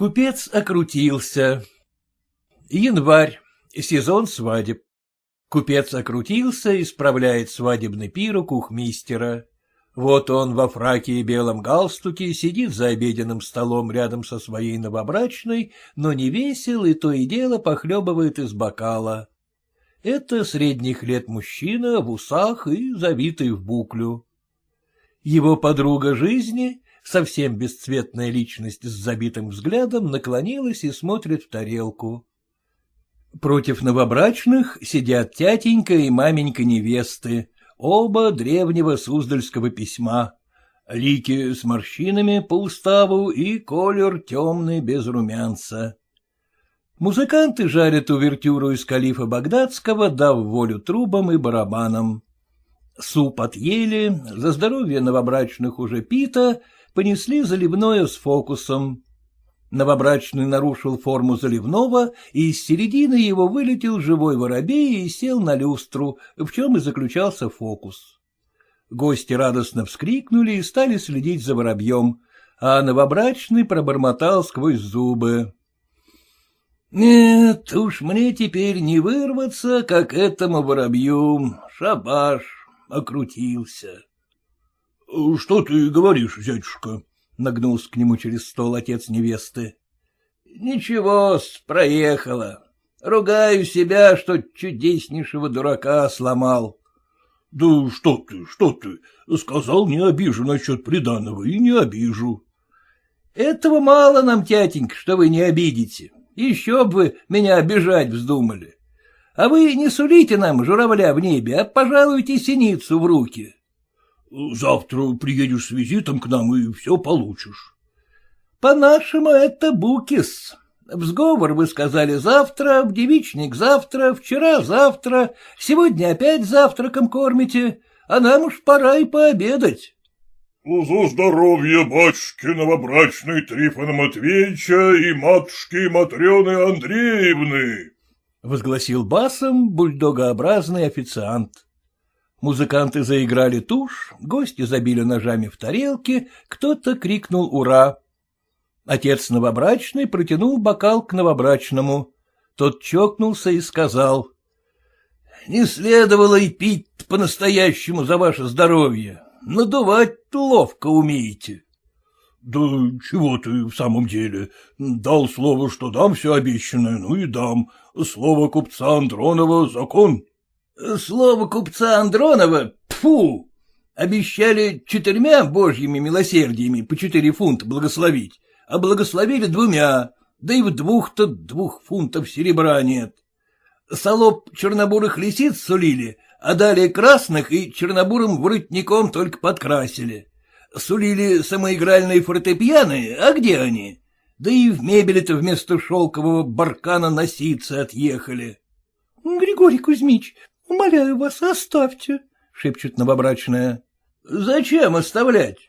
Купец окрутился. Январь, сезон свадеб. Купец окрутился, исправляет свадебный пир у кухмистера. Вот он во фраке и белом галстуке сидит за обеденным столом рядом со своей новобрачной, но не весел и то и дело похлебывает из бокала. Это средних лет мужчина в усах и завитый в буклю. Его подруга жизни, совсем бесцветная личность с забитым взглядом, наклонилась и смотрит в тарелку. Против новобрачных сидят тятенька и маменька невесты, оба древнего суздальского письма. Лики с морщинами по уставу и колер темный без румянца. Музыканты жарят увертюру из калифа Багдадского, дав волю трубам и барабанам. Суп отъели, за здоровье новобрачных уже пита, понесли заливное с фокусом. Новобрачный нарушил форму заливного, и из середины его вылетел живой воробей и сел на люстру, в чем и заключался фокус. Гости радостно вскрикнули и стали следить за воробьем, а новобрачный пробормотал сквозь зубы. — Нет уж, мне теперь не вырваться, как этому воробью. Шабаш окрутился. — Что ты говоришь, зятюшка? Нагнулся к нему через стол отец невесты. — Ничего-с, проехала. Ругаю себя, что чудеснейшего дурака сломал. — Да что ты, что ты, сказал, не обижу насчет приданого, и не обижу. — Этого мало нам, тятенька, что вы не обидите. Еще бы вы меня обижать вздумали. А вы не сулите нам журавля в небе, а пожалуйте синицу в руки. — Завтра приедешь с визитом к нам и все получишь. — По-нашему это букис. В сговор вы сказали завтра, в девичник завтра, вчера завтра, сегодня опять завтраком кормите, а нам уж пора и пообедать. — За здоровье батюшки новобрачной Трифона Матвеевича и матушки Матрены Андреевны! — возгласил басом бульдогообразный официант. Музыканты заиграли тушь, гости забили ножами в тарелки, кто-то крикнул «Ура!». Отец новобрачный протянул бокал к новобрачному. Тот чокнулся и сказал. — Не следовало и пить по-настоящему за ваше здоровье. Надувать ловко умеете. — Да чего ты в самом деле? Дал слово, что дам все обещанное, ну и дам. Слово купца Андронова — закон. Слово купца Андронова — фу! Обещали четырьмя божьими милосердиями по четыре фунта благословить, а благословили двумя, да и в двух-то двух фунтов серебра нет. Солоб чернобурых лисиц сулили, а далее красных и чернобурым воротником только подкрасили. Сулили самоигральные фортепианы, а где они? Да и в мебели-то вместо шелкового баркана носицы отъехали. — Григорий Кузьмич, Умоляю вас, оставьте, — шепчет новобрачная. — Зачем оставлять?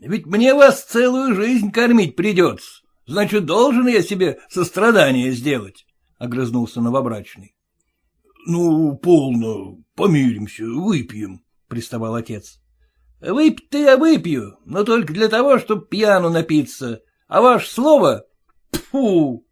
Ведь мне вас целую жизнь кормить придется. Значит, должен я себе сострадание сделать, — огрызнулся новобрачный. — Ну, полно, помиримся, выпьем, — приставал отец. — Выпить-то я выпью, но только для того, чтобы пьяну напиться, а ваше слово — фу! —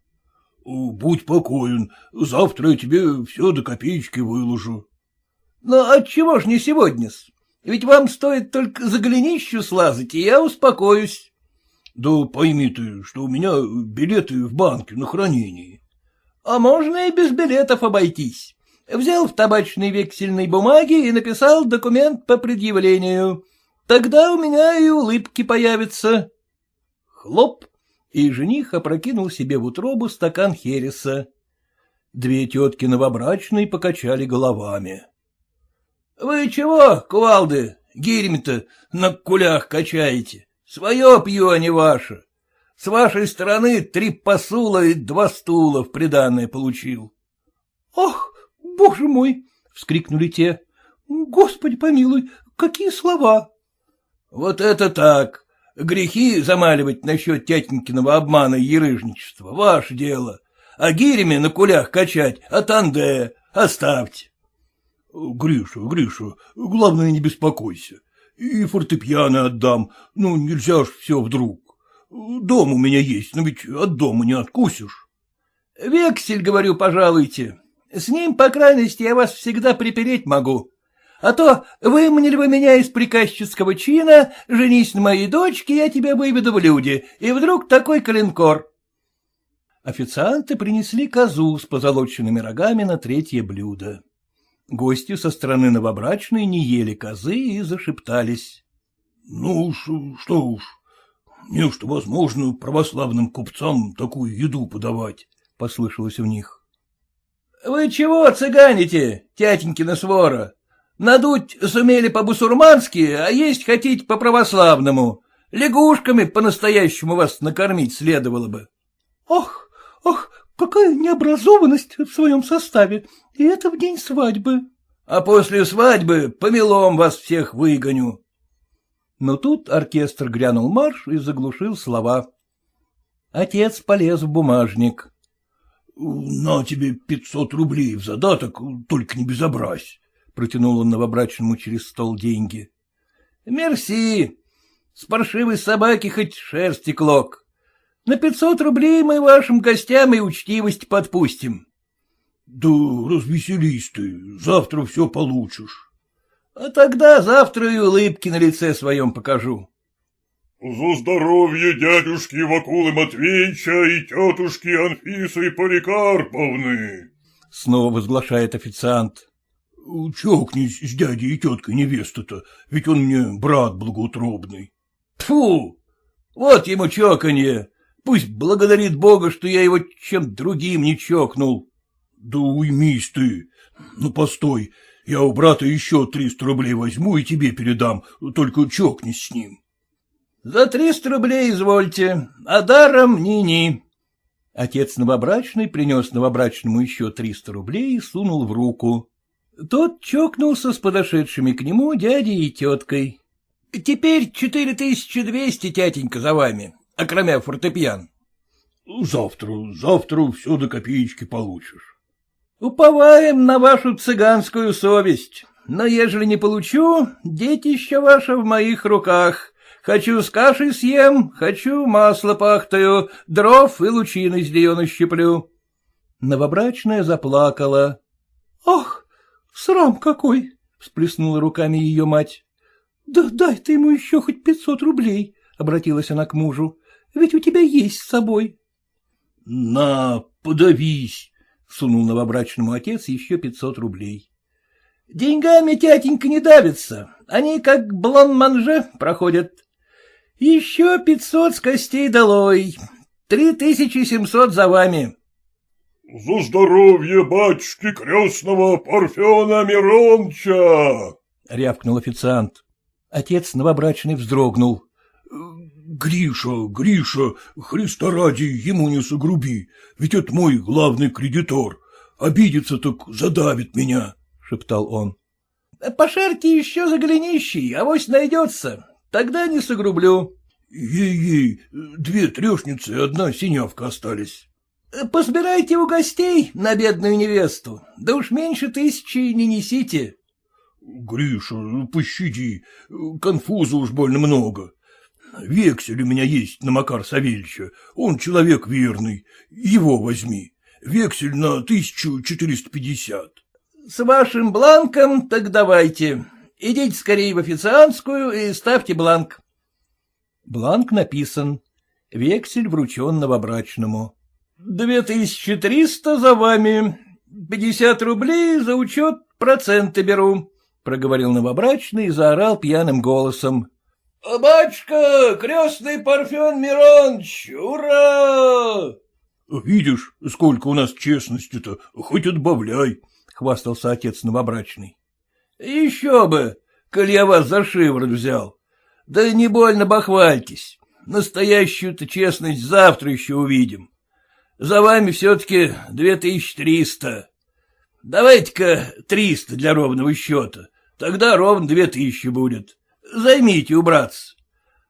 Будь покоен, завтра я тебе все до копеечки выложу. — Но отчего ж не сегодня-с? Ведь вам стоит только за голенищу слазать, и я успокоюсь. — Да пойми ты, что у меня билеты в банке на хранении. — А можно и без билетов обойтись. Взял в табачной вексельной бумаге и написал документ по предъявлению. Тогда у меня и улыбки появятся. Хлоп, и жених опрокинул себе в утробу стакан хереса. Две тетки новобрачные покачали головами. — Вы чего, кувалды, гирями-то на кулях качаете? Свое пью, а не ваше. С вашей стороны три посула и два стула в приданное получил. — Ах, боже мой! — вскрикнули те. — Господи помилуй, какие слова! — Вот это так! Грехи замаливать насчет тятенькиного обмана и ерыжничества — ваше дело. А гирями на кулях качать от Анде оставьте. — Гриша, Гриша, главное, не беспокойся. И фортепиано отдам, ну, нельзя ж все вдруг. Дом у меня есть, но ведь от дома не откусишь. — Вексель, говорю, пожалуйте. С ним, по крайности, я вас всегда припереть могу. А то выманили вы меня из приказчицкого чина, женись на моей дочке, я тебя выведу в люди, и вдруг такой калинкор. Официанты принесли козу с позолоченными рогами на третье блюдо. Гости со стороны новобрачной не ели козы и зашептались. — Ну уж, что уж, неужто возможно православным купцам такую еду подавать? — послышалось у них. — Вы чего цыганите, тятенькина свора? Надуть сумели по-бусурмански, а есть хотите по-православному. Лягушками по-настоящему вас накормить следовало бы. — Ох, ох, какая необразованность в своем составе, и это в день свадьбы. — А после свадьбы помелом вас всех выгоню. Но тут оркестр грянул марш и заглушил слова. Отец полез в бумажник. — На тебе пятьсот рублей в задаток, только не безобразь. — протянул он новобрачному через стол деньги. — Мерси. С паршивой собаки хоть шерсти клок. На пятьсот рублей мы вашим гостям и учтивость подпустим. — Да развеселись ты, завтра все получишь. — А тогда завтра и улыбки на лице своем покажу. — За здоровье дядюшки Вакулы Матвеевича и тетушки Анфисы Поликарповны! — снова возглашает официант. — Чокнись с дядей и теткой невеста-то, ведь он мне брат благоутробный. — Тфу! Вот ему чоканье. Пусть благодарит Бога, что я его чем другим не чокнул. — Да уймись ты. Ну, постой, я у брата еще триста рублей возьму и тебе передам, только чокнись с ним. — За триста рублей извольте, а даром ни-ни. Отец новобрачный принес новобрачному еще триста рублей и сунул в руку. Тот чокнулся с подошедшими к нему дядей и теткой. — Теперь четыре тысячи двести, тятенька, за вами, окромя фортепьян. — Завтра, завтра все до копеечки получишь. — Уповаем на вашу цыганскую совесть, но ежели не получу, детище ваше в моих руках. Хочу с кашей съем, хочу масло пахтаю, дров и лучины с деена щеплю. Новобрачная заплакала. — Ах! Срам какой! — всплеснула руками ее мать. — Да дай ты ему еще хоть пятьсот рублей, — обратилась она к мужу. — Ведь у тебя есть с собой. — На, подавись! — сунул новобрачному отец еще пятьсот рублей. — Деньгами тятенька не давится, они как блан-манже проходят. Еще пятьсот с костей долой, три тысячи семьсот за вами. — За здоровье батюшки крестного Парфена Миронча! — рявкнул официант. Отец новобрачный вздрогнул. — Гриша, Гриша, Христа ради, ему не согруби, ведь это мой главный кредитор. Обидится, так задавит меня, — шептал он. — Пошарьте еще за голенищей, авось найдется, тогда не согрублю. Ей-ей, две трешницы и одна синявка остались. — Посбирайте у гостей на бедную невесту, да уж меньше тысячи не несите. — Гриша, пощади, конфуза уж больно много. Вексель у меня есть на Макар Савельича, он человек верный, его возьми. Вексель на 1450. — С вашим бланком так давайте. Идите скорее в официантскую и ставьте бланк. Бланк написан. Вексель вручен новобрачному. Две тысячи триста за вами. Пятьдесят рублей за учет проценты беру, — проговорил новобрачный и заорал пьяным голосом. — Батюшка, крестный Парфен Миронович, ура! — Видишь, сколько у нас честности-то, хоть отбавляй, — хвастался отец новобрачный. — Еще бы, коль я вас за шиворот взял. Да не больно бахвальтесь. Настоящую-то честность завтра еще увидим. За вами все-таки две тысячи триста. Давайте-ка триста для ровного счета. Тогда ровно две тысячи будет. Займите убраться.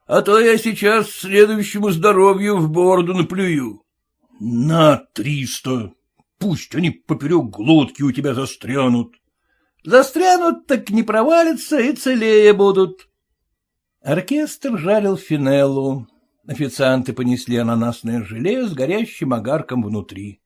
А то я сейчас следующему здоровью в бороду наплюю. — На триста. Пусть они поперек глотки у тебя застрянут. — Застрянут, так не провалятся и целее будут. Оркестр жарил финеллу. Официанты понесли ананасное желе с горящим огарком внутри.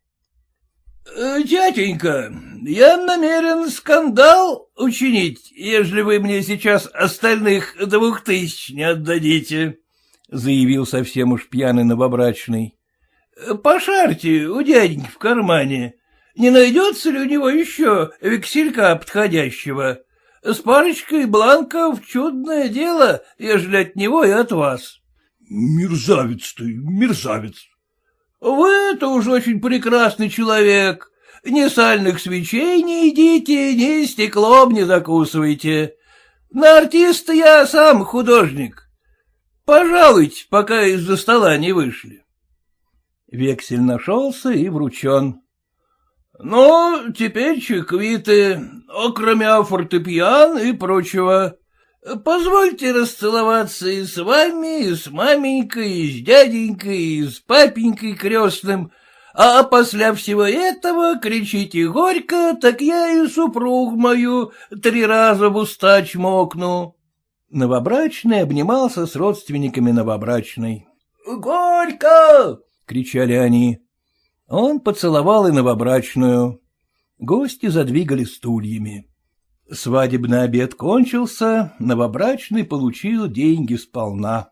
«Э, — Тятенька, я намерен скандал учинить, ежели вы мне сейчас остальных двух тысяч не отдадите, — заявил совсем уж пьяный новобрачный. — Пошарьте у дяденьки в кармане, не найдется ли у него еще векселька подходящего? С парочкой бланков чудное дело, ежели от него и от вас. — Мерзавец ты, мерзавец. — Вы-то уж очень прекрасный человек. Ни сальных свечей не едите, ни стеклом не закусывайте. На артиста я сам художник. Пожалуйте, пока из-за стола не вышли. Вексель нашелся и вручен. — Ну, теперь чеквиты, окромя фортепиан и прочего. Позвольте расцеловаться и с вами, и с маменькой, и с дяденькой, и с папенькой крестным, а после всего этого кричите горько, так я и супруг мою три раза в уста чмокну. Новобрачный обнимался с родственниками новобрачной. — Горько! — кричали они. Он поцеловал и новобрачную. Гости задвигали стульями. Свадебный обед кончился, новобрачный получил деньги сполна.